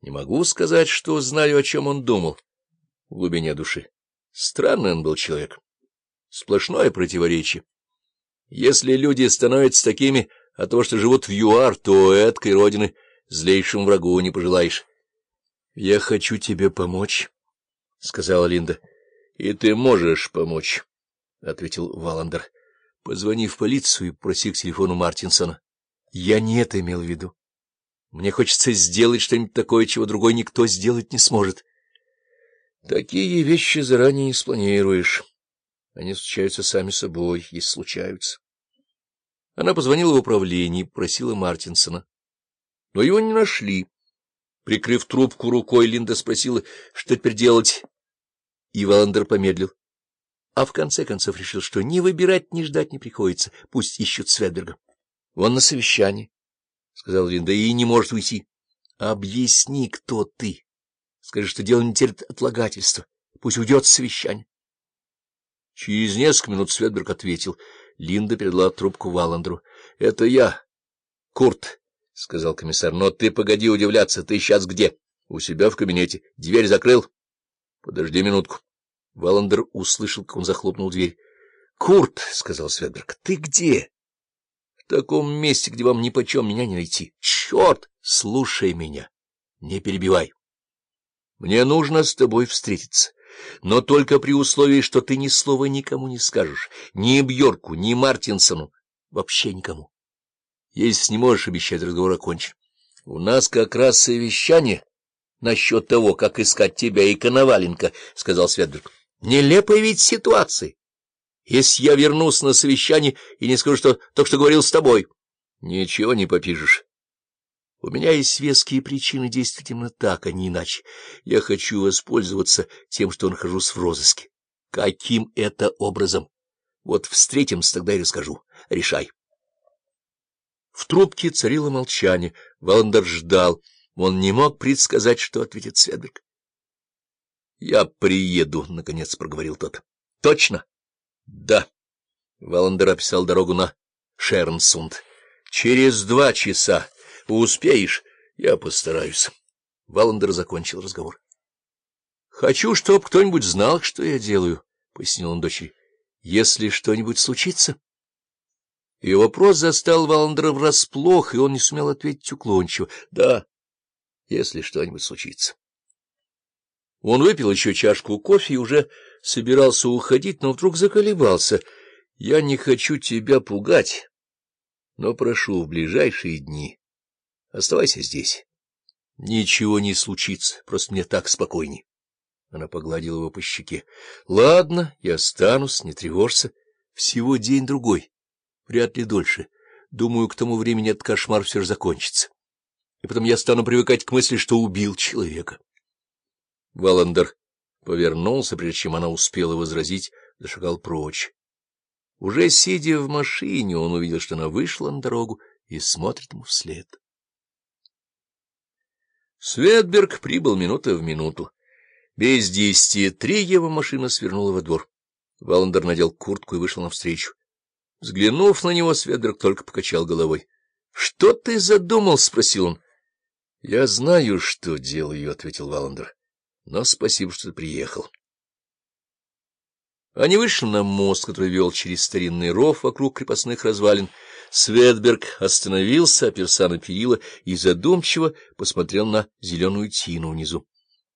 Не могу сказать, что знаю, о чем он думал в глубине души. Странный он был человек. Сплошное противоречие. Если люди становятся такими от того, что живут в ЮАР, то эткой родины злейшему врагу не пожелаешь. — Я хочу тебе помочь, — сказала Линда. — И ты можешь помочь, — ответил Валандер. — Позвони в полицию и проси к телефону Мартинсона. Я не это имел в виду. Мне хочется сделать что-нибудь такое, чего другой никто сделать не сможет. Такие вещи заранее не спланируешь. Они случаются сами собой, если случаются. Она позвонила в управление просила Мартинсона. Но его не нашли. Прикрыв трубку рукой, Линда спросила, что теперь делать. И Валандер помедлил. А в конце концов решил, что ни выбирать, ни ждать не приходится. Пусть ищут Светберга. Он на совещании, — сказал Линда, — и не может уйти. — Объясни, кто ты. Скажи, что дело не терпит отлагательства. Пусть уйдет с. Через несколько минут Светберг ответил. Линда передала трубку Валандру. — Это я, Курт, — сказал комиссар. — Но ты погоди удивляться. Ты сейчас где? — У себя в кабинете. Дверь закрыл? — Подожди минутку. Валандер услышал, как он захлопнул дверь. — Курт, — сказал Светберг, — ты где? В таком месте, где вам нипочем меня не найти. Черт! Слушай меня. Не перебивай. Мне нужно с тобой встретиться, но только при условии, что ты ни слова никому не скажешь, ни Бьорку, ни Мартинсону, вообще никому. Если не можешь обещать, разговор окончен. У нас как раз совещание насчет того, как искать тебя и Коноваленко, — сказал Светберг. Нелепая ведь ситуация если я вернусь на совещание и не скажу, что только что говорил с тобой. Ничего не попишешь. У меня есть веские причины действовать именно так, а не иначе. Я хочу воспользоваться тем, что нахожусь в розыске. Каким это образом? Вот встретимся, тогда и расскажу. Решай. В трубке царило молчание. Валандер ждал. Он не мог предсказать, что ответит Светберг. — Я приеду, — наконец проговорил тот. — Точно? — Да. Валандер описал дорогу на Шернсунд. — Через два часа. Успеешь? Я постараюсь. Валандер закончил разговор. — Хочу, чтобы кто-нибудь знал, что я делаю, — пояснил он дочери. — Если что-нибудь случится... И вопрос застал Валандера врасплох, и он не сумел ответить уклончиво. — Да, если что-нибудь случится. Он выпил еще чашку кофе и уже собирался уходить, но вдруг заколебался. — Я не хочу тебя пугать, но прошу в ближайшие дни. Оставайся здесь. Ничего не случится, просто мне так спокойней. Она погладила его по щеке. — Ладно, я останусь, не тревожься. Всего день-другой, вряд ли дольше. Думаю, к тому времени этот кошмар все же закончится. И потом я стану привыкать к мысли, что убил человека. Валандер повернулся, прежде чем она успела возразить, зашагал прочь. Уже сидя в машине, он увидел, что она вышла на дорогу и смотрит ему вслед. Светберг прибыл минута в минуту. Без десяти три его машина свернула во двор. Валандер надел куртку и вышел навстречу. Взглянув на него, Светберг только покачал головой. — Что ты задумал? — спросил он. — Я знаю, что делаю, — ответил Валандер но спасибо, что ты приехал. Они вышли на мост, который вел через старинный ров вокруг крепостных развалин. Светберг остановился, оперся на перила и задумчиво посмотрел на зеленую тину внизу.